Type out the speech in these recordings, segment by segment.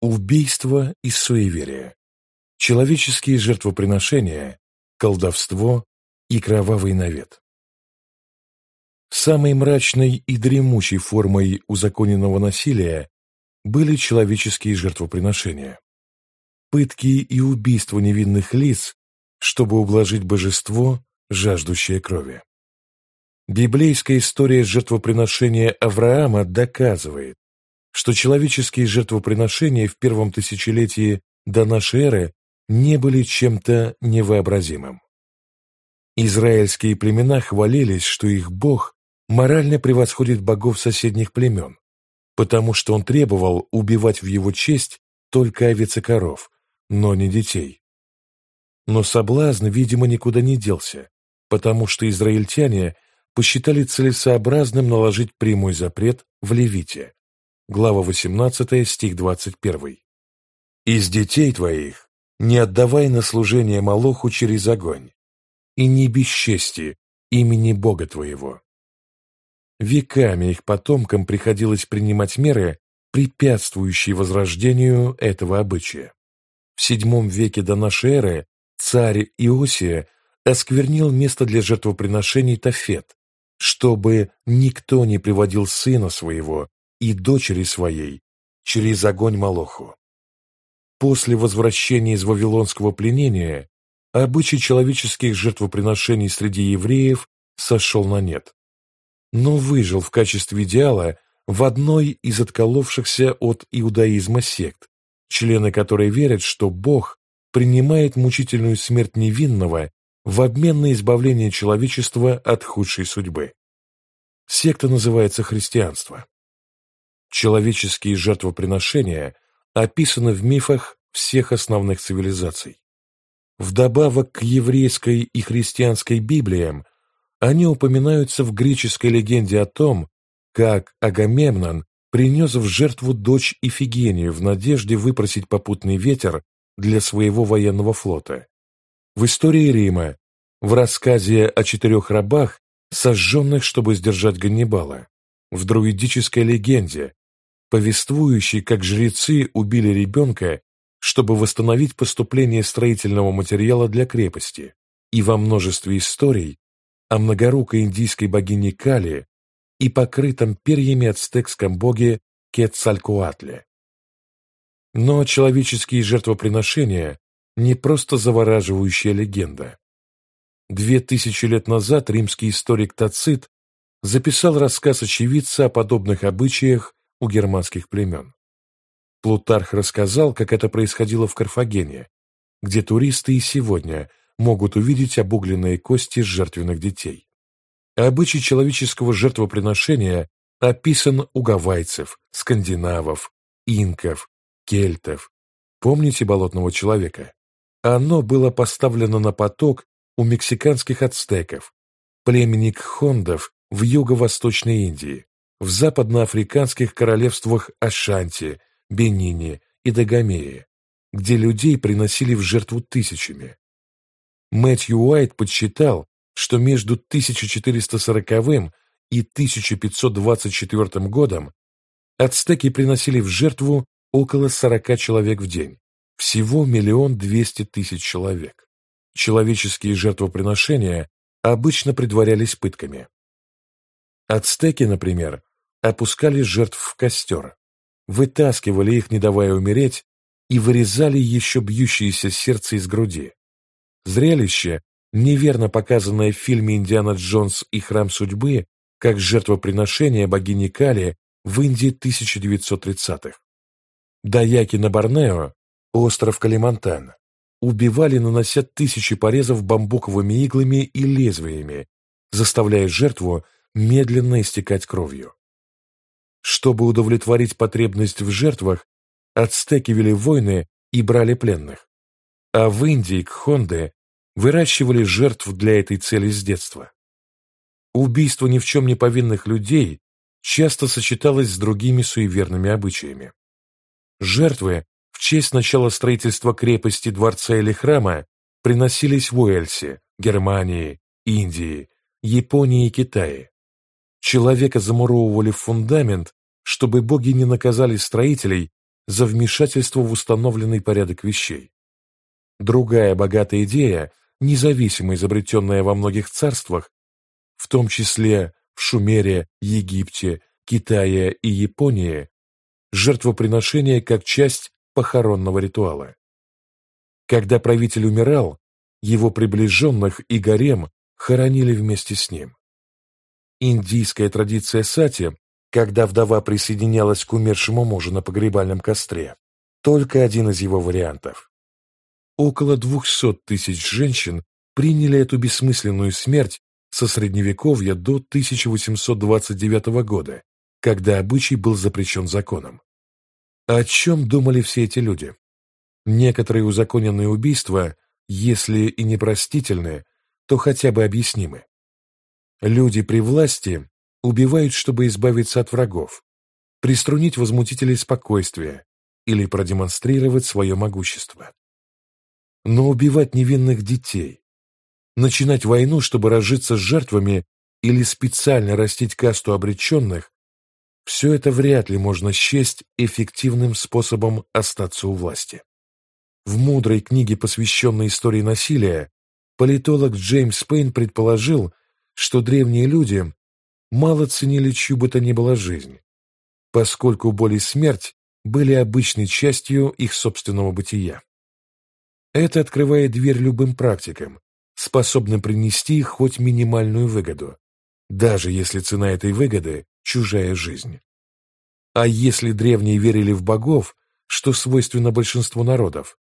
убийство и суеверие, человеческие жертвоприношения, колдовство и кровавый навет. Самой мрачной и дремучей формой узаконенного насилия были человеческие жертвоприношения. Пытки и убийства невинных лиц, чтобы ублажить божество, жаждущее крови. Библейская история жертвоприношения Авраама доказывает, что человеческие жертвоприношения в первом тысячелетии до нашей эры не были чем-то невообразимым. Израильские племена хвалились, что их Бог морально превосходит богов соседних племен, потому что он требовал убивать в его честь только овец и коров, но не детей. Но соблазн, видимо, никуда не делся, потому что израильтяне – посчитали целесообразным наложить прямой запрет в Левите. Глава 18, стих 21. «Из детей твоих не отдавай на служение Молоху через огонь, и не бесчести имени Бога твоего». Веками их потомкам приходилось принимать меры, препятствующие возрождению этого обычая. В VII веке до нашей эры царь Иосия осквернил место для жертвоприношений Тафет, чтобы никто не приводил сына своего и дочери своей через огонь Молоху. После возвращения из Вавилонского пленения обычай человеческих жертвоприношений среди евреев сошел на нет, но выжил в качестве идеала в одной из отколовшихся от иудаизма сект, члены которой верят, что Бог принимает мучительную смерть невинного в обмен на избавление человечества от худшей судьбы. Секта называется христианство. Человеческие жертвоприношения описаны в мифах всех основных цивилизаций. Вдобавок к еврейской и христианской Библиям, они упоминаются в греческой легенде о том, как Агамемнон принес в жертву дочь Ифигению в надежде выпросить попутный ветер для своего военного флота. В истории Рима, в рассказе о четырех рабах, сожженных, чтобы сдержать Ганнибала, в друидической легенде, повествующей, как жрецы убили ребенка, чтобы восстановить поступление строительного материала для крепости, и во множестве историй о многорукой индийской богине Кали и покрытом перьями ацтекском боге Кетцалькуатле. Но человеческие жертвоприношения не просто завораживающая легенда. Две тысячи лет назад римский историк Тацит записал рассказ очевидца о подобных обычаях у германских племен. Плутарх рассказал, как это происходило в Карфагене, где туристы и сегодня могут увидеть обугленные кости жертвенных детей. Обычай человеческого жертвоприношения описан у гавайцев, скандинавов, инков, кельтов. Помните болотного человека? Оно было поставлено на поток у мексиканских ацтеков, племени кхондов в юго-восточной Индии, в западноафриканских королевствах Ашанти, Бенине и Дагомее, где людей приносили в жертву тысячами. Мэтью Уайт подсчитал, что между 1440 и 1524 годом ацтеки приносили в жертву около 40 человек в день, всего миллион двести тысяч человек. Человеческие жертвоприношения обычно предварялись пытками. Ацтеки, например, опускали жертв в костер, вытаскивали их, не давая умереть, и вырезали еще бьющееся сердце из груди. Зрелище, неверно показанное в фильме «Индиана Джонс и храм судьбы», как жертвоприношение богини Кали в Индии 1930-х. Даяки на Борнео Остров Калимантан. Убивали, нанося тысячи порезов бамбуковыми иглами и лезвиями, заставляя жертву медленно истекать кровью. Чтобы удовлетворить потребность в жертвах, ацтеки вели войны и брали пленных. А в Индии кхонды выращивали жертв для этой цели с детства. Убийство ни в чем не повинных людей часто сочеталось с другими суеверными обычаями. Жертвы в честь начала строительства крепости, дворца или храма приносились в Уэльсе, Германии, Индии, Японии и Китае. Человека замуровывали в фундамент, чтобы боги не наказали строителей за вмешательство в установленный порядок вещей. Другая богатая идея, независимо изобретенная во многих царствах, в том числе в Шумере, Египте, Китае и Японии, жертвоприношение как часть похоронного ритуала. Когда правитель умирал, его приближенных и гарем хоронили вместе с ним. Индийская традиция сати, когда вдова присоединялась к умершему мужу на погребальном костре, только один из его вариантов. Около двухсот тысяч женщин приняли эту бессмысленную смерть со Средневековья до 1829 года, когда обычай был запрещен законом. О чем думали все эти люди? Некоторые узаконенные убийства, если и непростительны, то хотя бы объяснимы. Люди при власти убивают, чтобы избавиться от врагов, приструнить возмутителей спокойствия или продемонстрировать свое могущество. Но убивать невинных детей, начинать войну, чтобы разжиться с жертвами или специально растить касту обреченных, все это вряд ли можно счесть эффективным способом остаться у власти. В мудрой книге, посвященной истории насилия, политолог Джеймс Пейн предположил, что древние люди мало ценили чью бы то ни было жизнь, поскольку боль и смерть были обычной частью их собственного бытия. Это открывает дверь любым практикам, способным принести хоть минимальную выгоду, даже если цена этой выгоды – чужая жизнь. А если древние верили в богов, что свойственно большинству народов,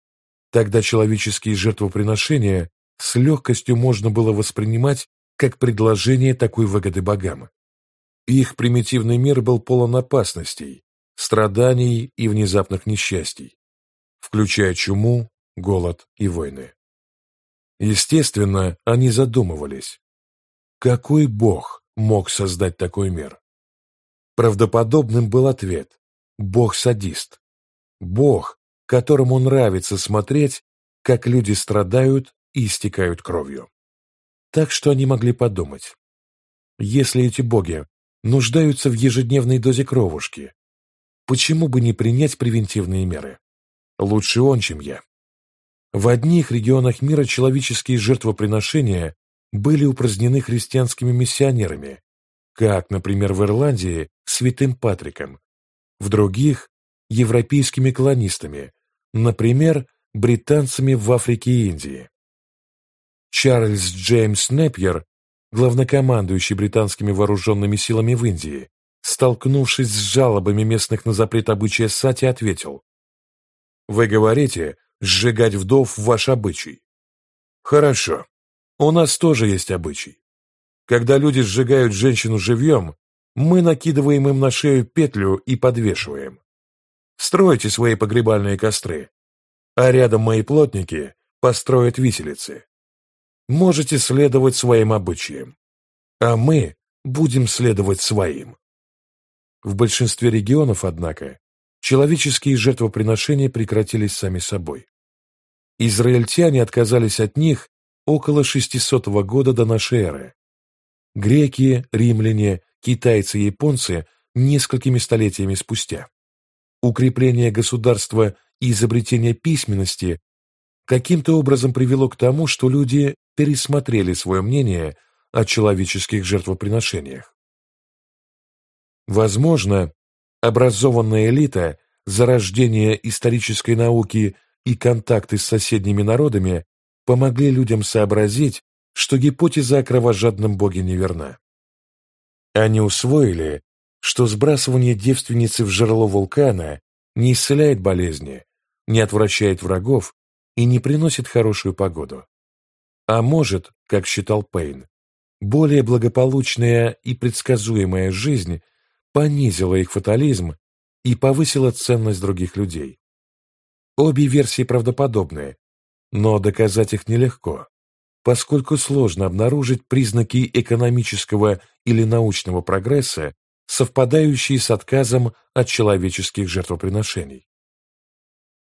тогда человеческие жертвоприношения с легкостью можно было воспринимать как предложение такой выгоды богам. Их примитивный мир был полон опасностей, страданий и внезапных несчастий, включая чуму, голод и войны. Естественно, они задумывались, какой бог мог создать такой мир? Правдоподобным был ответ – бог-садист. Бог, которому нравится смотреть, как люди страдают и истекают кровью. Так что они могли подумать. Если эти боги нуждаются в ежедневной дозе кровушки, почему бы не принять превентивные меры? Лучше он, чем я. В одних регионах мира человеческие жертвоприношения были упразднены христианскими миссионерами, как, например, в Ирландии святым Патриком, в других – европейскими колонистами, например, британцами в Африке и Индии. Чарльз Джеймс Непьер, главнокомандующий британскими вооруженными силами в Индии, столкнувшись с жалобами местных на запрет обычая сати, ответил «Вы говорите, сжигать вдов ваш обычай. Хорошо, у нас тоже есть обычай. Когда люди сжигают женщину живьем, мы накидываем им на шею петлю и подвешиваем. Стройте свои погребальные костры, а рядом мои плотники построят виселицы можете следовать своим обычаям, а мы будем следовать своим. В большинстве регионов, однако, человеческие жертвоприношения прекратились сами собой. Израильтяне отказались от них около 600 года до нашей эры. Греки, римляне, китайцы и японцы несколькими столетиями спустя. Укрепление государства и изобретение письменности каким-то образом привело к тому, что люди пересмотрели свое мнение о человеческих жертвоприношениях. Возможно, образованная элита, зарождение исторической науки и контакты с соседними народами помогли людям сообразить, что гипотеза о кровожадном боге неверна. Они усвоили, что сбрасывание девственницы в жерло вулкана не исцеляет болезни, не отвращает врагов и не приносит хорошую погоду. А может, как считал Пейн, более благополучная и предсказуемая жизнь понизила их фатализм и повысила ценность других людей. Обе версии правдоподобны, но доказать их нелегко, поскольку сложно обнаружить признаки экономического или научного прогресса, совпадающие с отказом от человеческих жертвоприношений.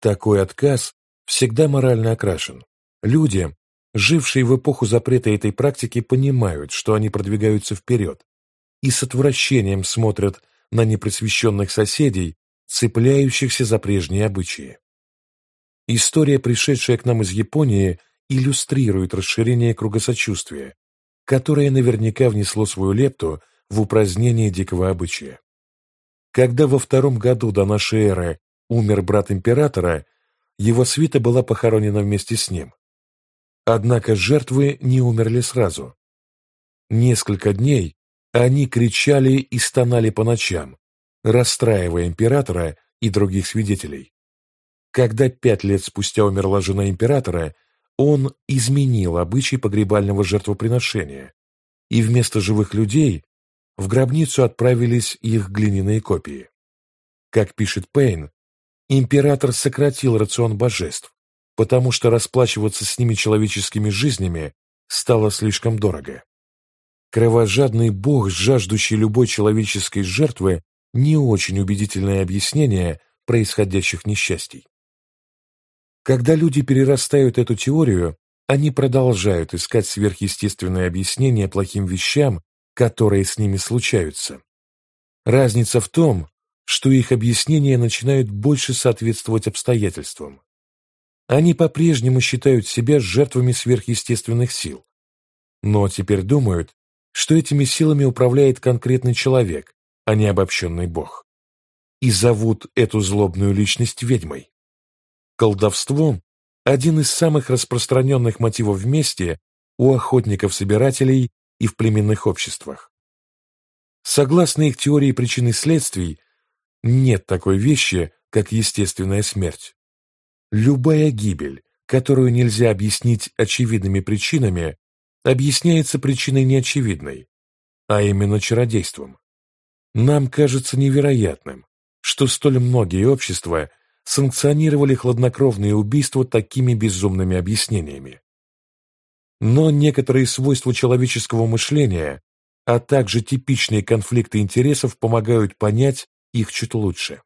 Такой отказ всегда морально окрашен. Люди, жившие в эпоху запрета этой практики, понимают, что они продвигаются вперед и с отвращением смотрят на непросвещенных соседей, цепляющихся за прежние обычаи. История, пришедшая к нам из Японии, иллюстрирует расширение круга сочувствия, которое наверняка внесло свою лепту в упразднение дикого обычая. Когда во втором году до нашей эры умер брат императора, его свита была похоронена вместе с ним. Однако жертвы не умерли сразу. Несколько дней они кричали и стонали по ночам, расстраивая императора и других свидетелей. Когда пять лет спустя умерла жена императора, он изменил обычай погребального жертвоприношения, и вместо живых людей в гробницу отправились их глиняные копии. Как пишет Пейн, император сократил рацион божеств, потому что расплачиваться с ними человеческими жизнями стало слишком дорого. Кровожадный бог, жаждущий любой человеческой жертвы, не очень убедительное объяснение происходящих несчастий. Когда люди перерастают эту теорию, они продолжают искать сверхъестественное объяснение плохим вещам, которые с ними случаются. Разница в том, что их объяснения начинают больше соответствовать обстоятельствам. Они по-прежнему считают себя жертвами сверхъестественных сил, но теперь думают, что этими силами управляет конкретный человек, а не обобщенный бог. И зовут эту злобную личность ведьмой. Колдовство – один из самых распространенных мотивов в месте у охотников-собирателей и в племенных обществах. Согласно их теории причин и следствий, нет такой вещи, как естественная смерть. Любая гибель, которую нельзя объяснить очевидными причинами, объясняется причиной неочевидной, а именно чародейством. Нам кажется невероятным, что столь многие общества санкционировали хладнокровные убийства такими безумными объяснениями. Но некоторые свойства человеческого мышления, а также типичные конфликты интересов помогают понять их чуть лучше.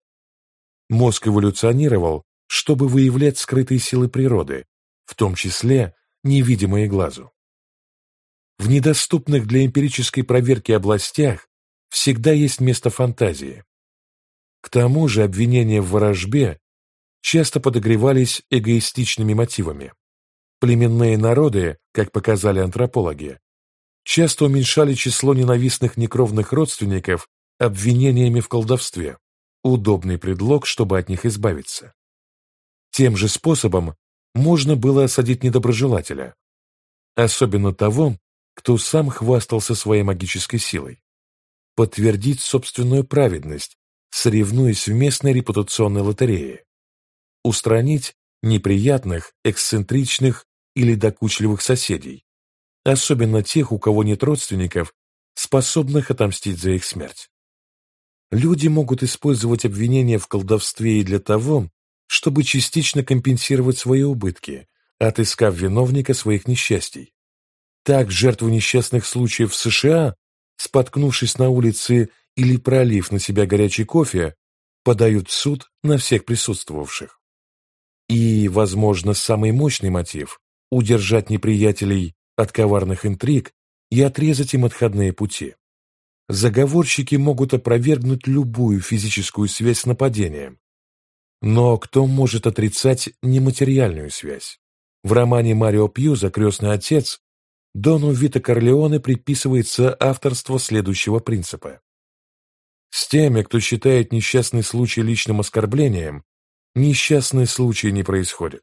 Мозг эволюционировал, чтобы выявлять скрытые силы природы, в том числе невидимые глазу. В недоступных для эмпирической проверки областях всегда есть место фантазии. К тому же обвинения в ворожбе часто подогревались эгоистичными мотивами. Племенные народы, как показали антропологи, часто уменьшали число ненавистных некровных родственников обвинениями в колдовстве, удобный предлог, чтобы от них избавиться. Тем же способом можно было осадить недоброжелателя, особенно того, кто сам хвастался своей магической силой, подтвердить собственную праведность, соревнуясь в местной репутационной лотерее, устранить неприятных, эксцентричных или докучливых соседей, особенно тех, у кого нет родственников, способных отомстить за их смерть. Люди могут использовать обвинения в колдовстве и для того, чтобы частично компенсировать свои убытки, отыскав виновника своих несчастий. Так жертвы несчастных случаев в США, споткнувшись на улице или пролив на себя горячий кофе, подают в суд на всех присутствовавших. И, возможно, самый мощный мотив – удержать неприятелей от коварных интриг и отрезать им отходные пути. Заговорщики могут опровергнуть любую физическую связь с нападением. Но кто может отрицать нематериальную связь? В романе Марио Пьюза «Крестный отец» Дону Вита Корлеоне приписывается авторство следующего принципа. С теми, кто считает несчастный случай личным оскорблением, несчастные случаи не происходят.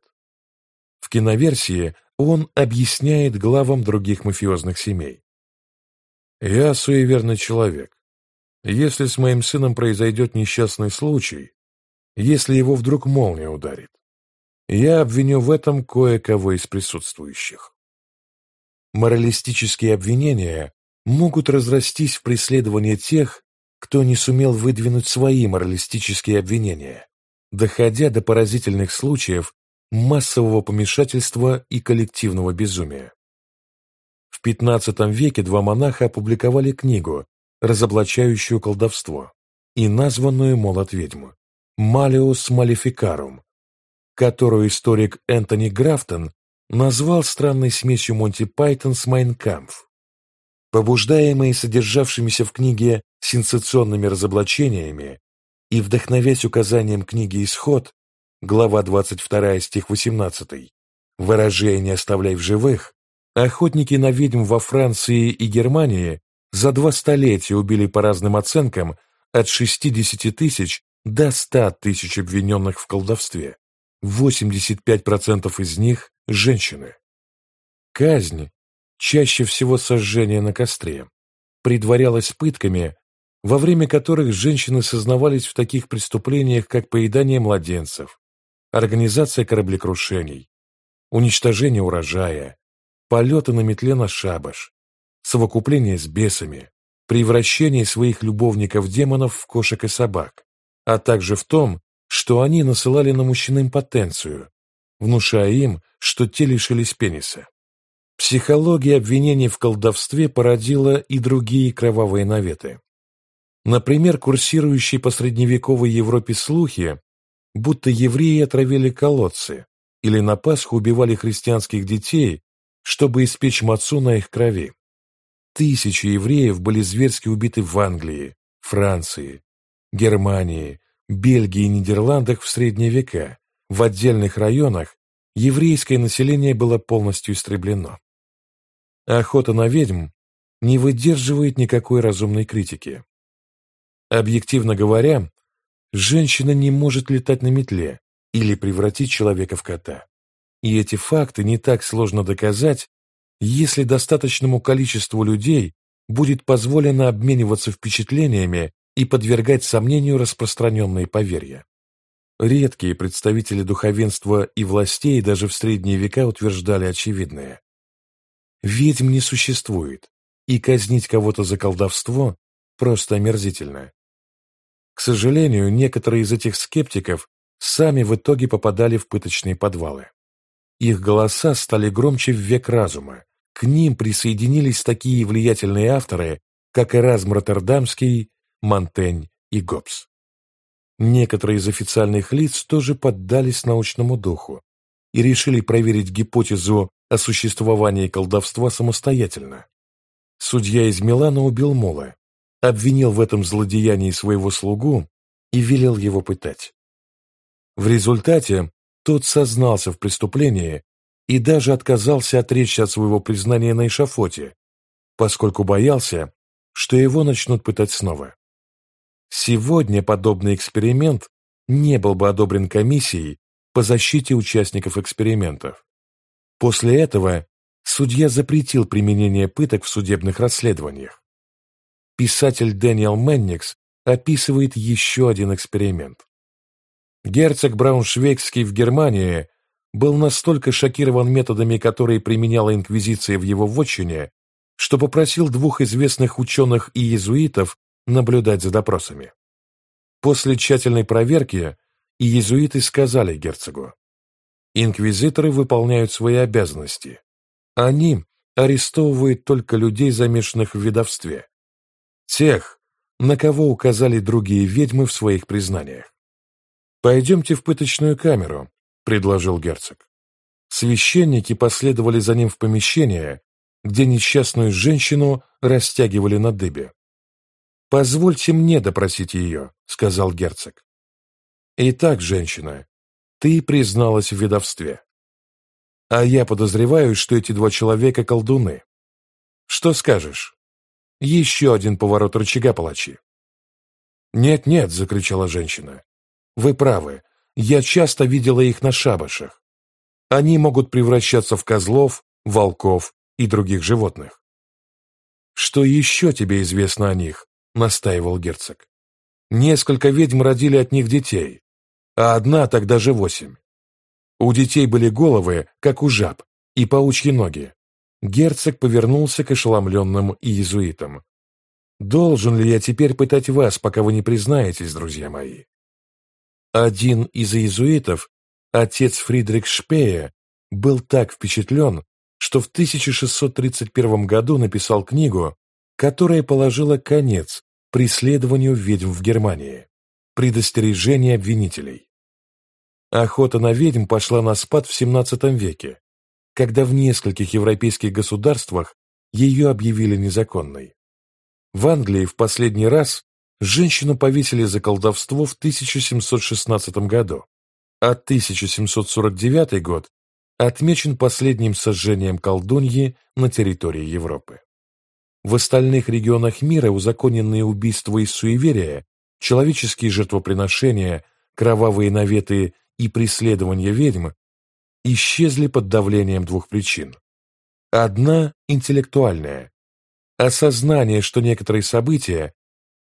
В киноверсии он объясняет главам других мафиозных семей. «Я суеверный человек. Если с моим сыном произойдет несчастный случай, если его вдруг молния ударит, я обвиню в этом кое-кого из присутствующих». Моралистические обвинения могут разрастись в преследование тех, кто не сумел выдвинуть свои моралистические обвинения доходя до поразительных случаев массового помешательства и коллективного безумия. В XV веке два монаха опубликовали книгу, разоблачающую колдовство, и названную «Молот ведьмы» «Malleus Maleficarum», которую историк Энтони Графтон назвал странной смесью Монти Пайтон с Mein Kampf. Побуждаемые содержавшимися в книге сенсационными разоблачениями, и, вдохновясь указанием книги «Исход», глава 22, стих 18, выражение «оставляй в живых», охотники на ведьм во Франции и Германии за два столетия убили по разным оценкам от 60 тысяч до 100 тысяч обвиненных в колдовстве. 85% из них – женщины. Казнь, чаще всего сожжение на костре, предварялась пытками, во время которых женщины сознавались в таких преступлениях, как поедание младенцев, организация кораблекрушений, уничтожение урожая, полеты на метле на шабаш, совокупление с бесами, превращение своих любовников-демонов в кошек и собак, а также в том, что они насылали на мужчин импотенцию, внушая им, что те лишились пениса. Психология обвинений в колдовстве породила и другие кровавые наветы. Например, курсирующие по средневековой Европе слухи, будто евреи отравили колодцы или на Пасху убивали христианских детей, чтобы испечь мацу на их крови. Тысячи евреев были зверски убиты в Англии, Франции, Германии, Бельгии и Нидерландах в средние века. В отдельных районах еврейское население было полностью истреблено. Охота на ведьм не выдерживает никакой разумной критики. Объективно говоря, женщина не может летать на метле или превратить человека в кота. И эти факты не так сложно доказать, если достаточному количеству людей будет позволено обмениваться впечатлениями и подвергать сомнению распространенные поверья. Редкие представители духовенства и властей даже в средние века утверждали очевидное. Ведьм не существует, и казнить кого-то за колдовство просто омерзительно. К сожалению, некоторые из этих скептиков сами в итоге попадали в пыточные подвалы. Их голоса стали громче в век разума. К ним присоединились такие влиятельные авторы, как Эразм Роттердамский, Монтень и Гоббс. Некоторые из официальных лиц тоже поддались научному духу и решили проверить гипотезу о существовании колдовства самостоятельно. Судья из Милана убил Мола, обвинил в этом злодеянии своего слугу и велел его пытать. В результате тот сознался в преступлении и даже отказался отречься от своего признания на эшафоте, поскольку боялся, что его начнут пытать снова. Сегодня подобный эксперимент не был бы одобрен комиссией по защите участников экспериментов. После этого судья запретил применение пыток в судебных расследованиях. Писатель Дэниел Менникс описывает еще один эксперимент. Герцог Брауншвейгский в Германии был настолько шокирован методами, которые применяла Инквизиция в его вотчине, что попросил двух известных ученых и иезуитов наблюдать за допросами. После тщательной проверки иезуиты сказали герцогу, инквизиторы выполняют свои обязанности. Они арестовывают только людей, замешанных в ведовстве. Тех, на кого указали другие ведьмы в своих признаниях. «Пойдемте в пыточную камеру», — предложил герцог. Священники последовали за ним в помещение, где несчастную женщину растягивали на дыбе. «Позвольте мне допросить ее», — сказал герцог. «Итак, женщина, ты призналась в ведовстве. А я подозреваю, что эти два человека колдуны. Что скажешь? Еще один поворот рычага палачи». «Нет-нет», — закричала женщина, вы правы, я часто видела их на шабашах. Они могут превращаться в козлов, волков и других животных. «Что еще тебе известно о них?» — настаивал герцог. «Несколько ведьм родили от них детей, а одна тогда же восемь. У детей были головы, как у жаб, и паучьи ноги. Герцог повернулся к ошеломленным иезуитам. «Должен ли я теперь пытать вас, пока вы не признаетесь, друзья мои?» Один из иезуитов, отец Фридрих Шпея, был так впечатлен, что в 1631 году написал книгу, которая положила конец преследованию ведьм в Германии. Предостережение обвинителей. Охота на ведьм пошла на спад в XVII веке, когда в нескольких европейских государствах ее объявили незаконной. В Англии в последний раз Женщину повесили за колдовство в 1716 году, а 1749 год отмечен последним сожжением колдуньи на территории Европы. В остальных регионах мира узаконенные убийства из суеверия, человеческие жертвоприношения, кровавые наветы и преследования ведьм исчезли под давлением двух причин. Одна – интеллектуальная. Осознание, что некоторые события,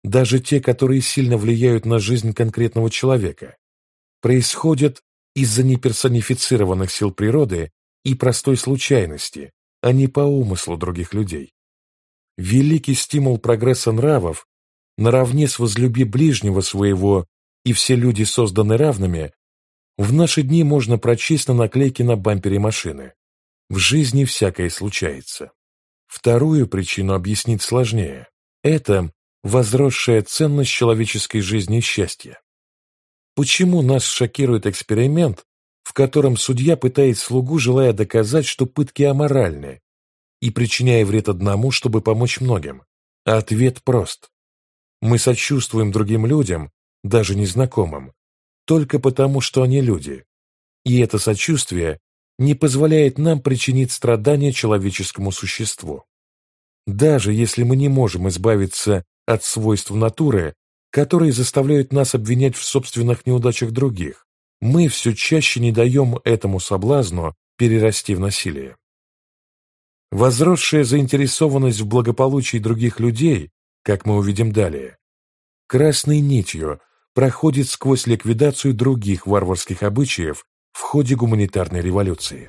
даже те, которые сильно влияют на жизнь конкретного человека, происходят из-за неперсонифицированных сил природы и простой случайности, а не по умыслу других людей. Великий стимул прогресса нравов наравне с возлюби ближнего своего и все люди созданы равными, в наши дни можно прочесть на наклейке на бампере машины. В жизни всякое случается. Вторую причину объяснить сложнее. Это возросшая ценность человеческой жизни и счастья. Почему нас шокирует эксперимент, в котором судья пытает слугу, желая доказать, что пытки аморальны, и причиняя вред одному, чтобы помочь многим? Ответ прост. Мы сочувствуем другим людям, даже незнакомым, только потому, что они люди. И это сочувствие не позволяет нам причинить страдания человеческому существу. Даже если мы не можем избавиться от свойств натуры, которые заставляют нас обвинять в собственных неудачах других, мы все чаще не даем этому соблазну перерасти в насилие. Возросшая заинтересованность в благополучии других людей, как мы увидим далее, красной нитью проходит сквозь ликвидацию других варварских обычаев в ходе гуманитарной революции.